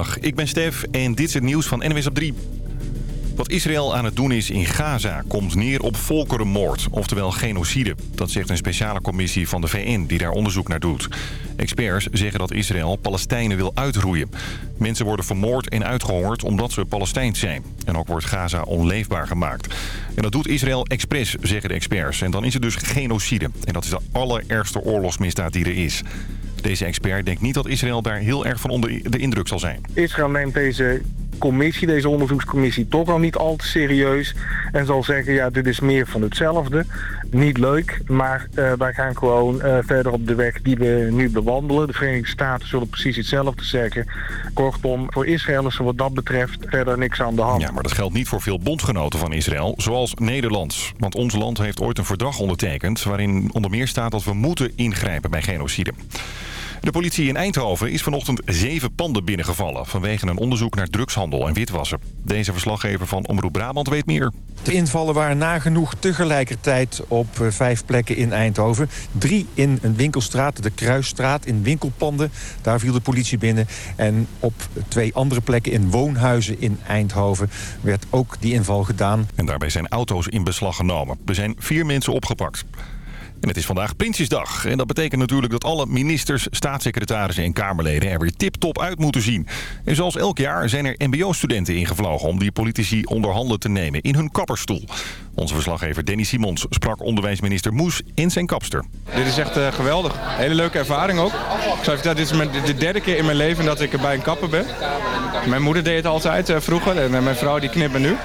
Dag, ik ben Stef en dit is het nieuws van NWS op 3. Wat Israël aan het doen is in Gaza komt neer op volkerenmoord, oftewel genocide. Dat zegt een speciale commissie van de VN die daar onderzoek naar doet. Experts zeggen dat Israël Palestijnen wil uitroeien. Mensen worden vermoord en uitgehongerd omdat ze Palestijns zijn. En ook wordt Gaza onleefbaar gemaakt. En dat doet Israël expres, zeggen de experts. En dan is het dus genocide. En dat is de allerergste oorlogsmisdaad die er is. Deze expert denkt niet dat Israël daar heel erg van onder de indruk zal zijn. Israël neemt deze commissie, deze onderzoekscommissie, toch al niet al te serieus. En zal zeggen, ja, dit is meer van hetzelfde. Niet leuk, maar uh, wij gaan gewoon uh, verder op de weg die we nu bewandelen. De Verenigde Staten zullen precies hetzelfde zeggen. Kortom, voor Israël is er wat dat betreft verder niks aan de hand. Ja, maar dat geldt niet voor veel bondgenoten van Israël, zoals Nederland. Want ons land heeft ooit een verdrag ondertekend... waarin onder meer staat dat we moeten ingrijpen bij genocide. De politie in Eindhoven is vanochtend zeven panden binnengevallen... vanwege een onderzoek naar drugshandel en witwassen. Deze verslaggever van Omroep Brabant weet meer. De invallen waren nagenoeg tegelijkertijd op vijf plekken in Eindhoven. Drie in een winkelstraat, de Kruisstraat, in winkelpanden. Daar viel de politie binnen. En op twee andere plekken in woonhuizen in Eindhoven werd ook die inval gedaan. En daarbij zijn auto's in beslag genomen. Er zijn vier mensen opgepakt. En het is vandaag Prinsjesdag. En dat betekent natuurlijk dat alle ministers, staatssecretarissen en Kamerleden er weer tip-top uit moeten zien. En zoals elk jaar zijn er mbo-studenten ingevlogen om die politici onder handen te nemen in hun kapperstoel. Onze verslaggever Danny Simons sprak onderwijsminister Moes in zijn kapster. Dit is echt uh, geweldig. Hele leuke ervaring ook. Ik zou vertellen, dit is de derde keer in mijn leven dat ik bij een kapper ben. Mijn moeder deed het altijd uh, vroeger en uh, mijn vrouw die knipt me nu.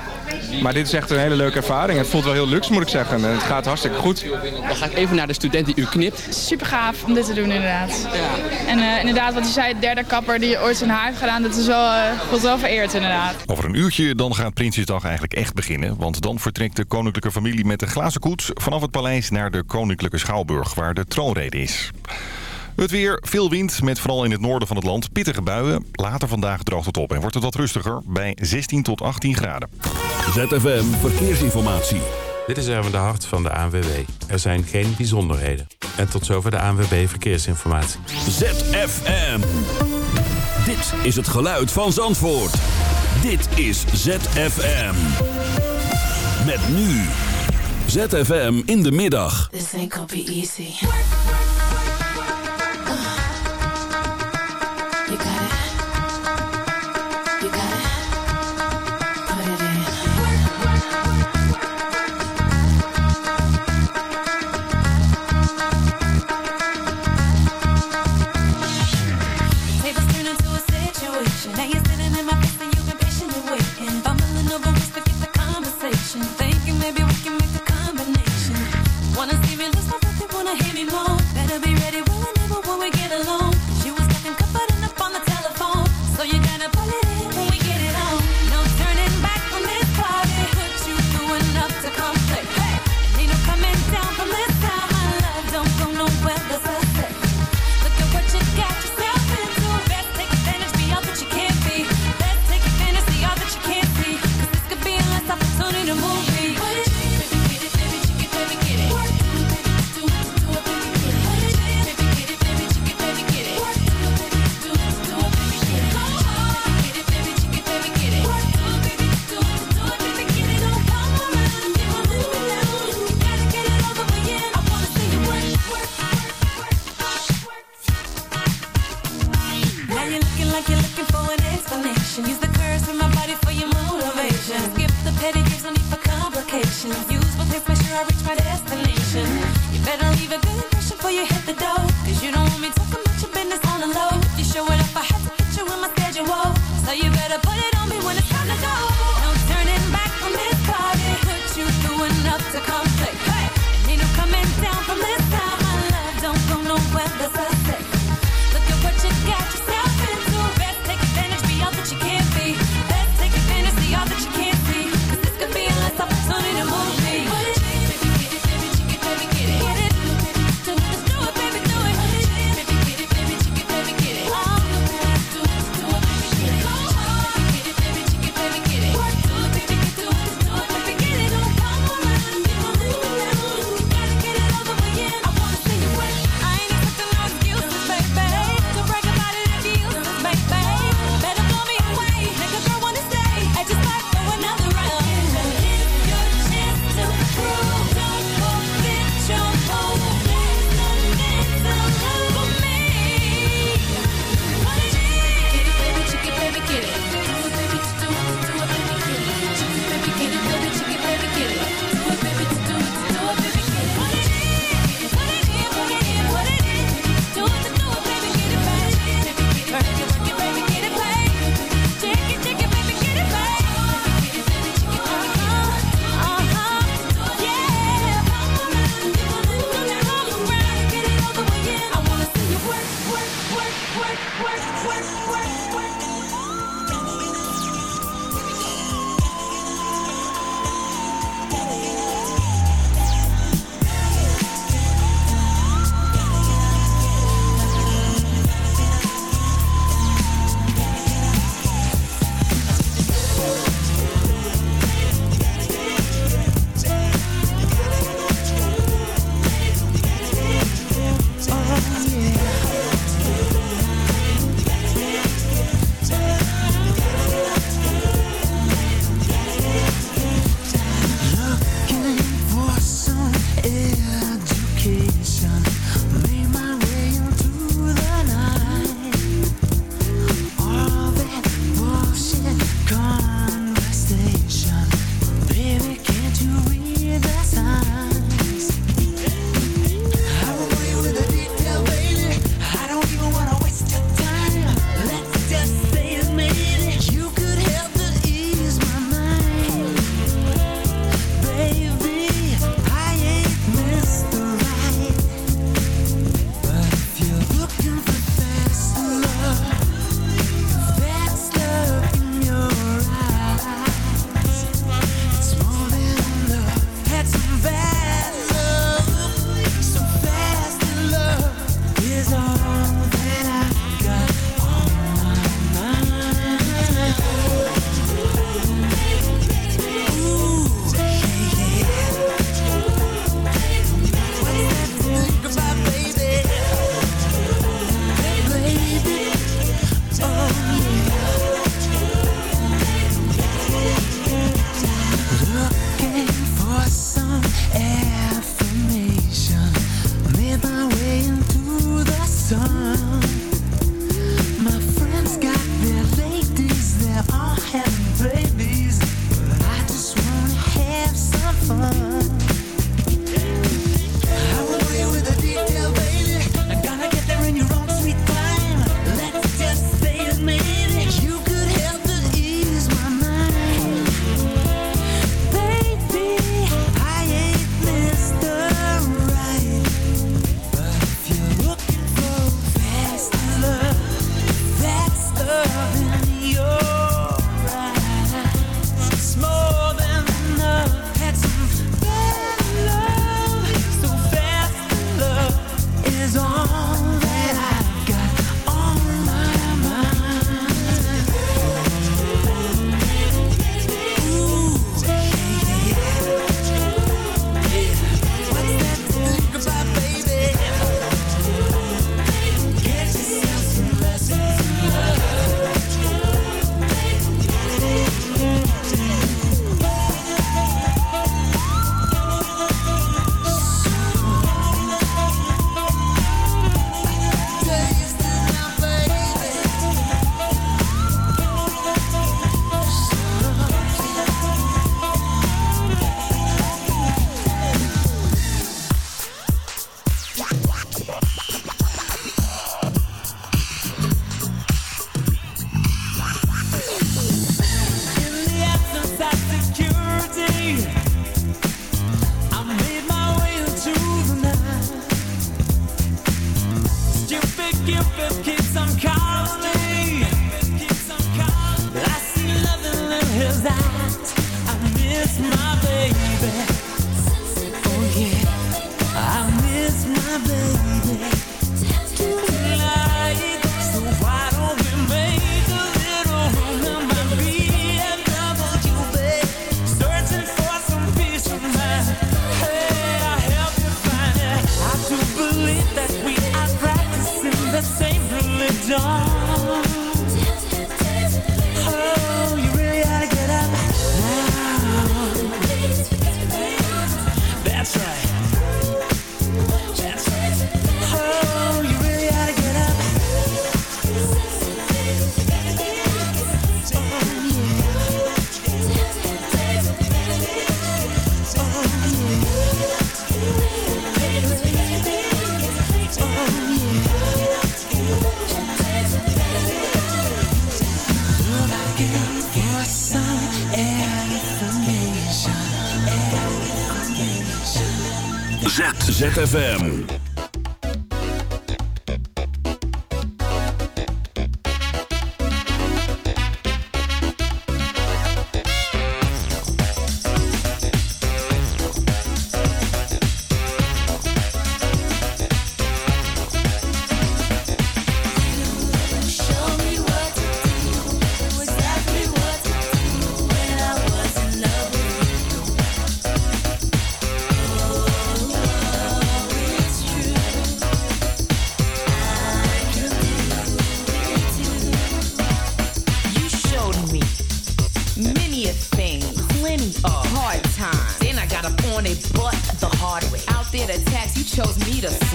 Maar dit is echt een hele leuke ervaring. Het voelt wel heel luxe, moet ik zeggen. En het gaat hartstikke goed. Dan ga ik even naar de student die u knipt. Super gaaf om dit te doen, inderdaad. Ja. En uh, inderdaad, wat je zei, de derde kapper die ooit zijn haar heeft gedaan, dat is wel, uh, wordt wel vereerd, inderdaad. Over een uurtje dan gaat Prinsjesdag eigenlijk echt beginnen. Want dan vertrekt de koninklijke familie met de glazen koets vanaf het paleis naar de koninklijke schouwburg, waar de troonrede is. Het weer, veel wind met vooral in het noorden van het land pittige buien. Later vandaag droogt het op en wordt het wat rustiger bij 16 tot 18 graden. ZFM Verkeersinformatie. Dit is Erwin de Hart van de ANWB. Er zijn geen bijzonderheden. En tot zover de ANWB Verkeersinformatie. ZFM. Dit is het geluid van Zandvoort. Dit is ZFM. Met nu. ZFM in de middag. This ain't gonna be easy. flashing things.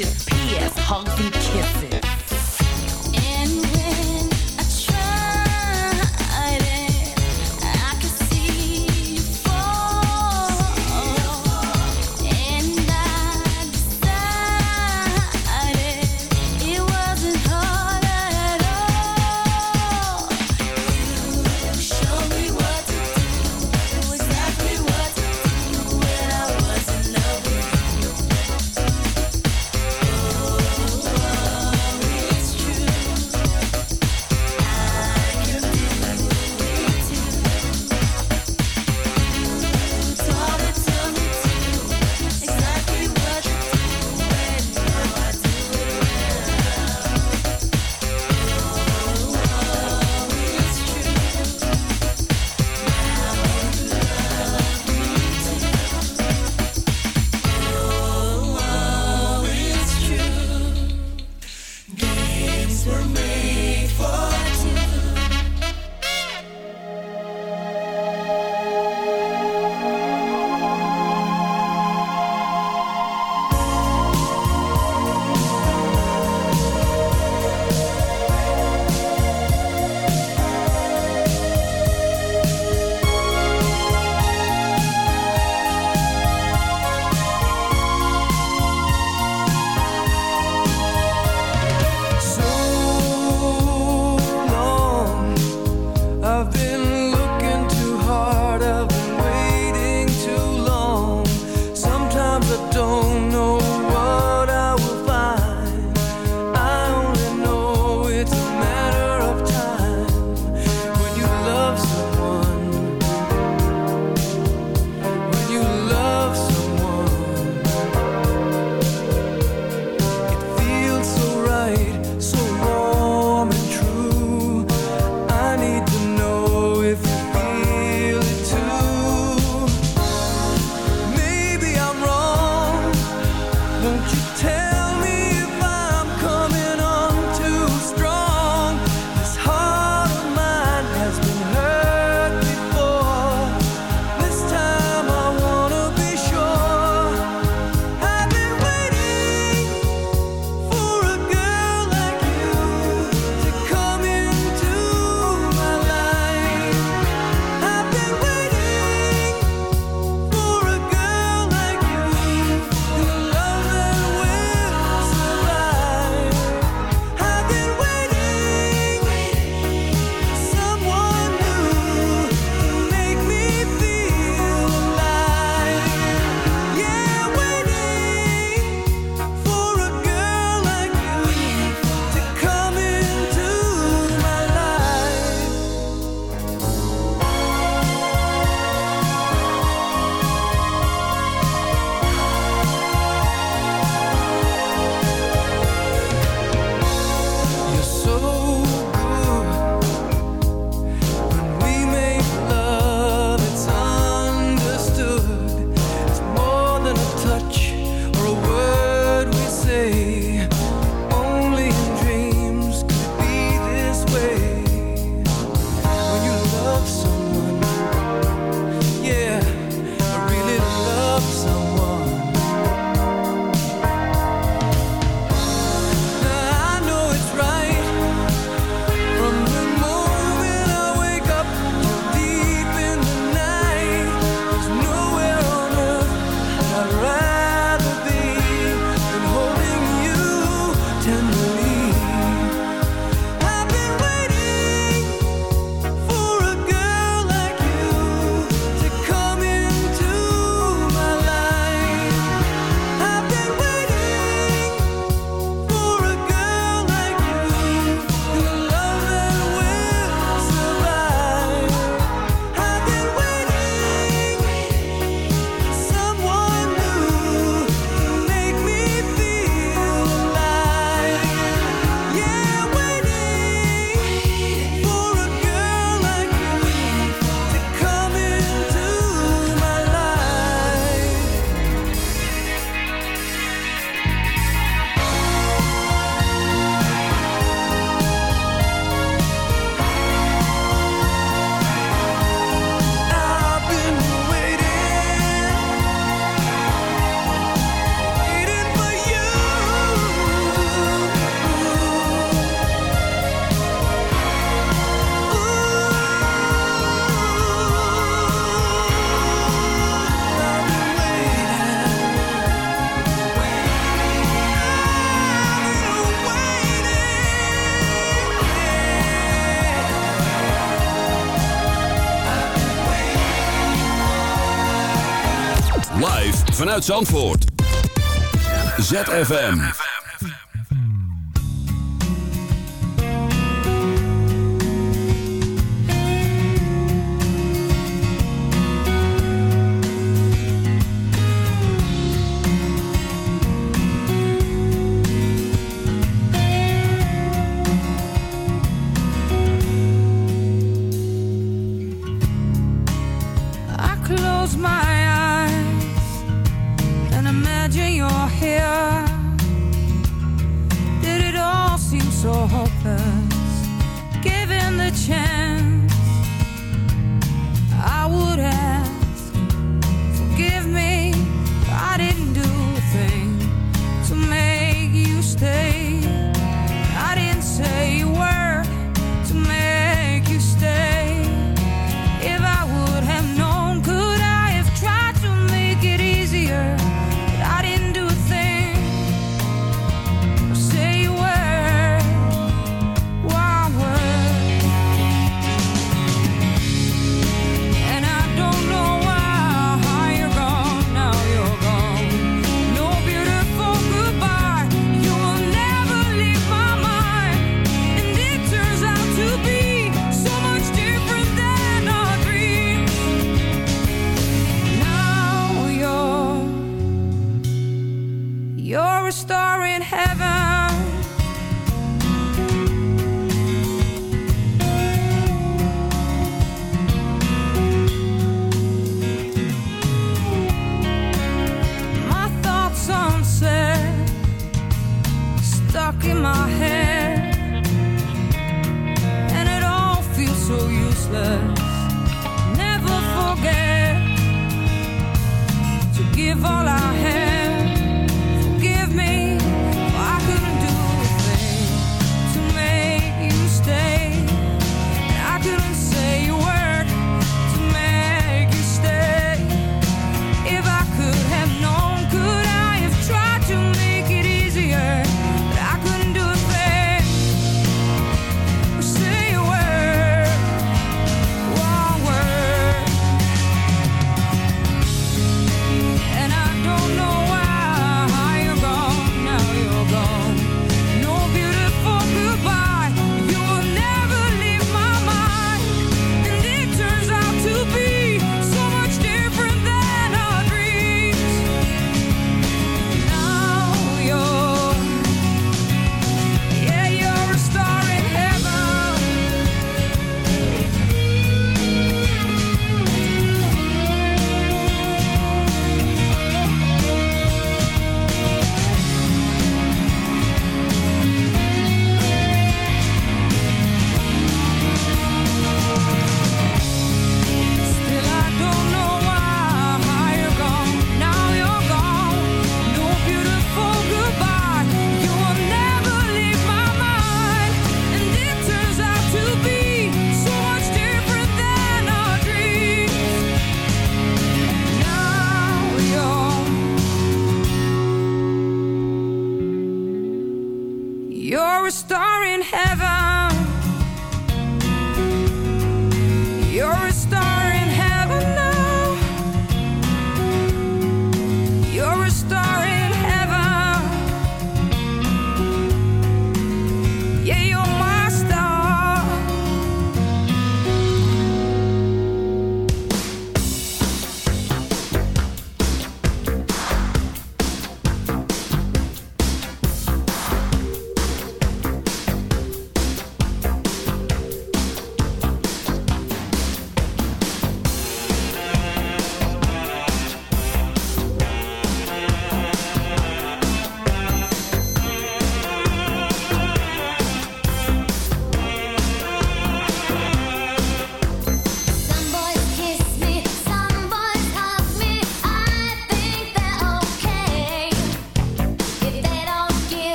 Хватит! Vanuit Zandvoort. ZFM. I close my here.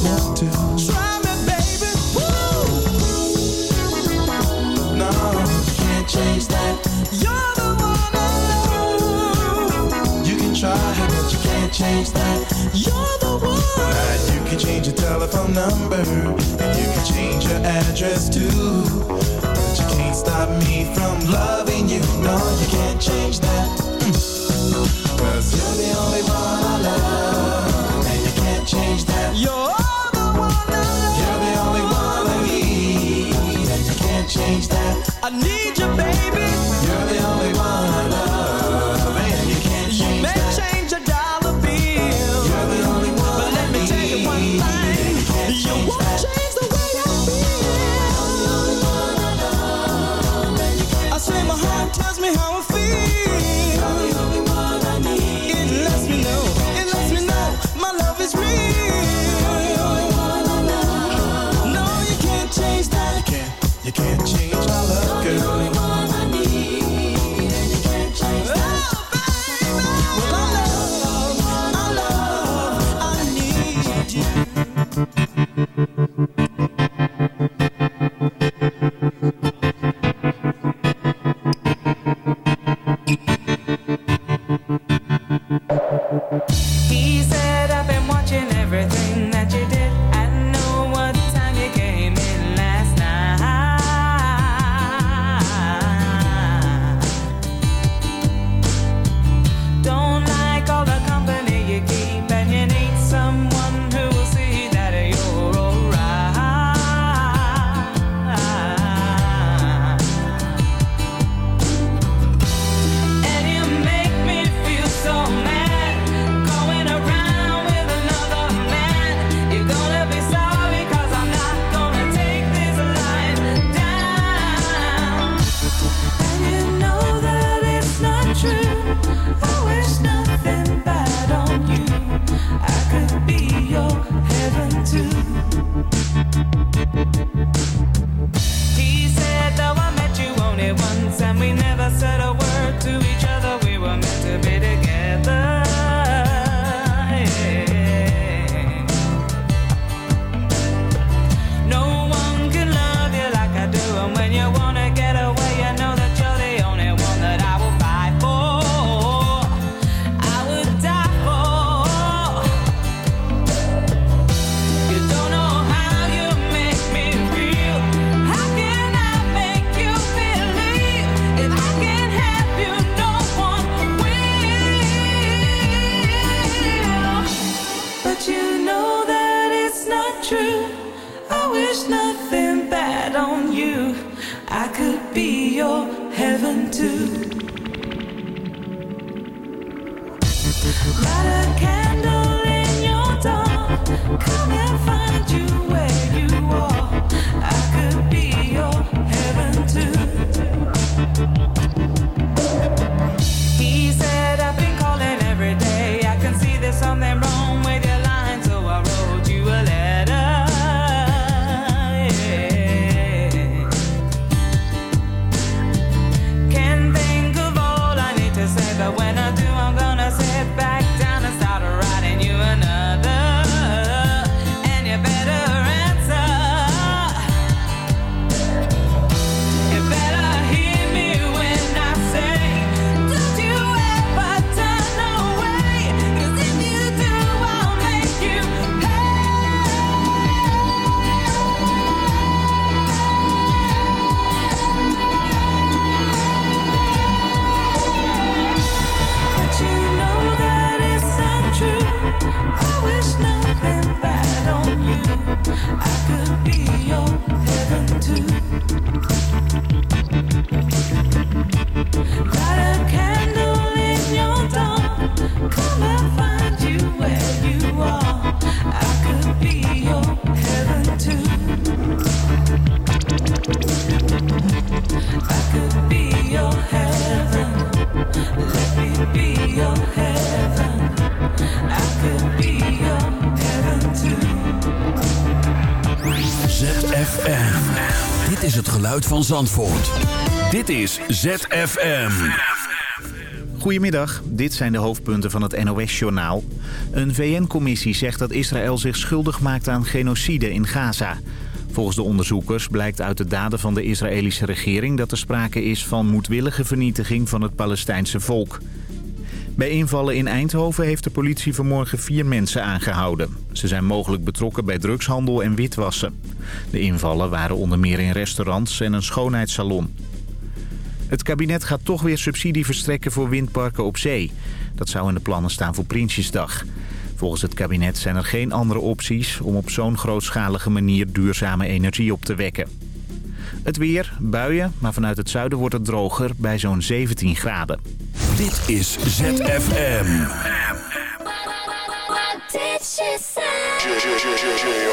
Try me, baby. No, you can't change that. You're the one. Right, you can change your telephone number, and you can change your address too. But you can't stop me from loving you. No, you can't change that. Mm. I need you. Van Zandvoort. Dit is ZFM. Goedemiddag, dit zijn de hoofdpunten van het NOS-journaal. Een VN-commissie zegt dat Israël zich schuldig maakt aan genocide in Gaza. Volgens de onderzoekers blijkt uit de daden van de Israëlische regering... dat er sprake is van moedwillige vernietiging van het Palestijnse volk. Bij invallen in Eindhoven heeft de politie vanmorgen vier mensen aangehouden. Ze zijn mogelijk betrokken bij drugshandel en witwassen. De invallen waren onder meer in restaurants en een schoonheidssalon. Het kabinet gaat toch weer subsidie verstrekken voor windparken op zee. Dat zou in de plannen staan voor Prinsjesdag. Volgens het kabinet zijn er geen andere opties om op zo'n grootschalige manier duurzame energie op te wekken. Het weer, buien, maar vanuit het zuiden wordt het droger bij zo'n 17 graden. Dit is ZFM. What did she say?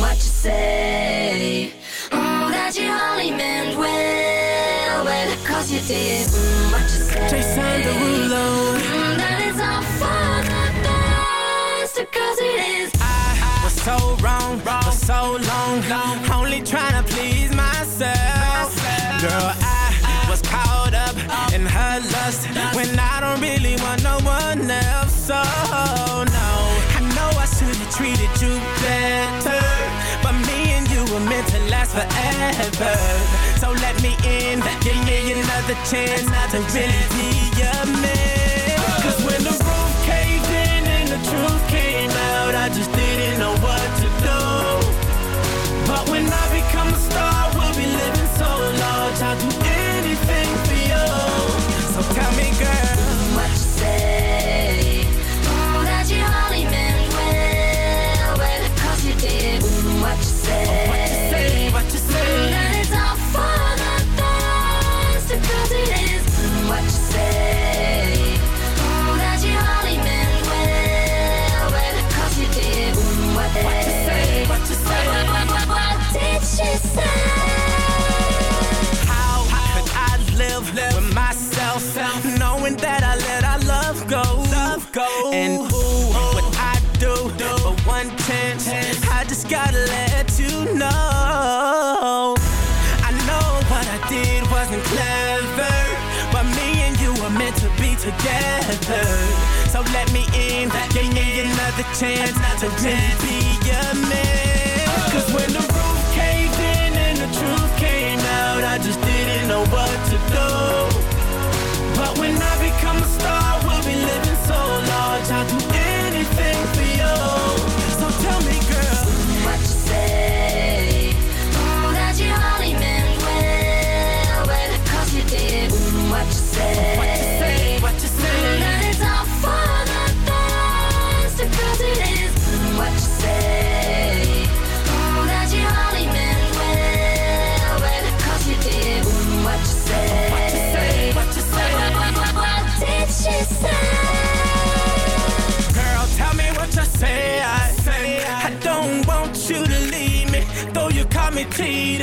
What you say? Oh, that you only meant well, well, cause you did. Mm, What you say? Jason Derulo. Mm, That is all for the best, cause it is. was so wrong, for so long, only trying to please myself. Girl, I was caught up in her lust when I don't really want no one else. So no, treated you better, but me and you were meant to last forever. So let me in, give me another chance to really be your man. Me another chance to be a man. Cause when the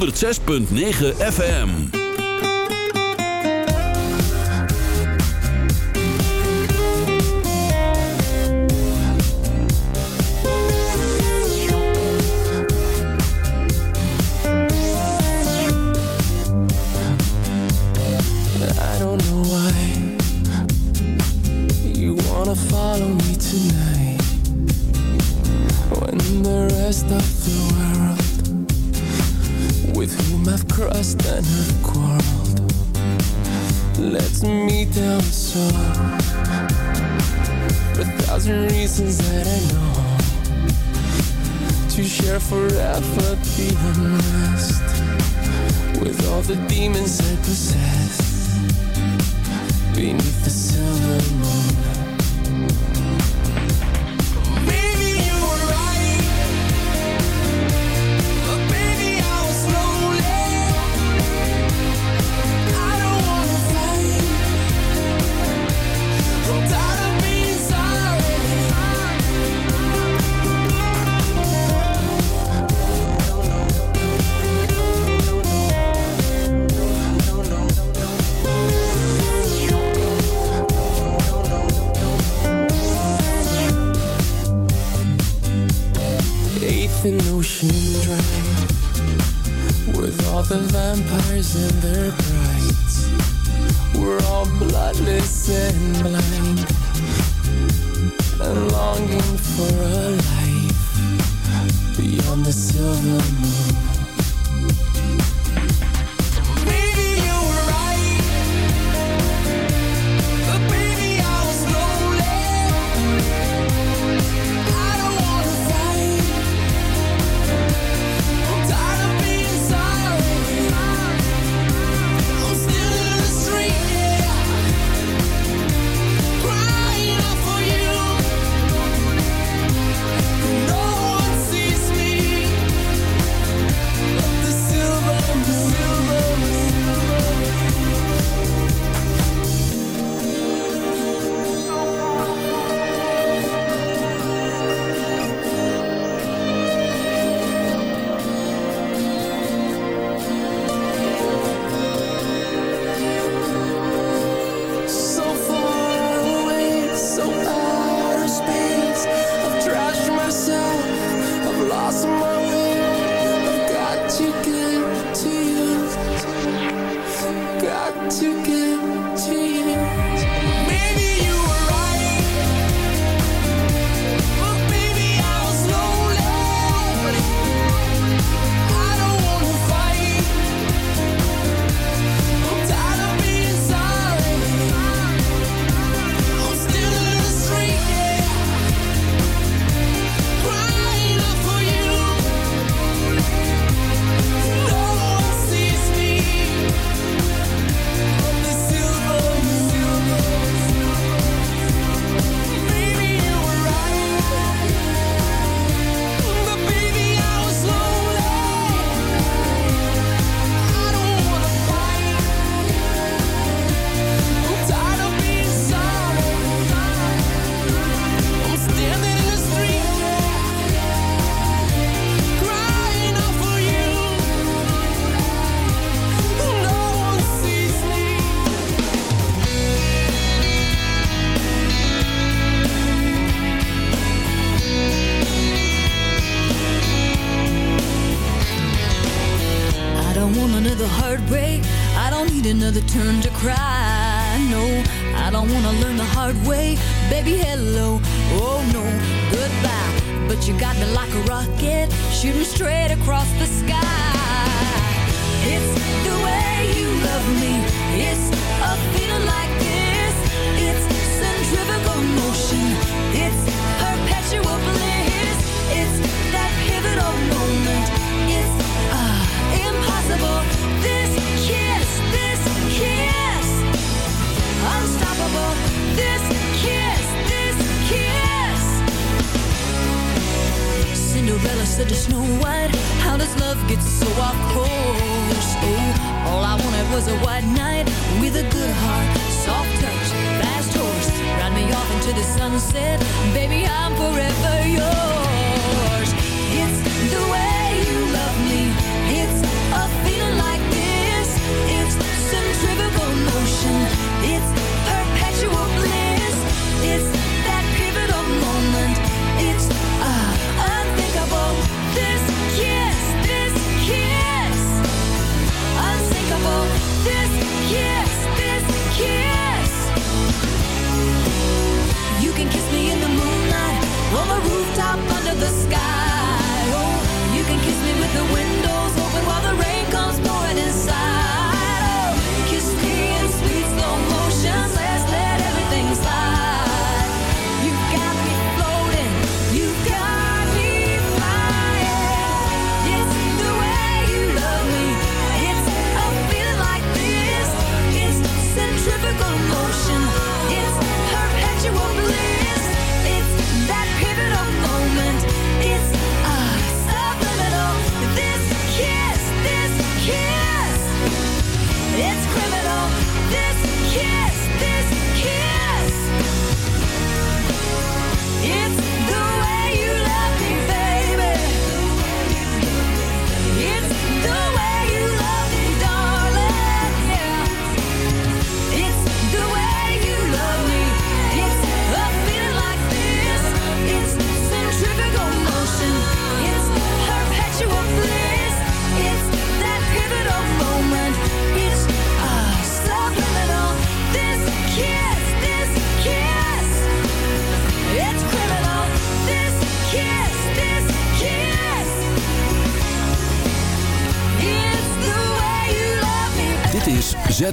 106.9 FM. never be unrest With all the demons I possess Beneath the silver moon.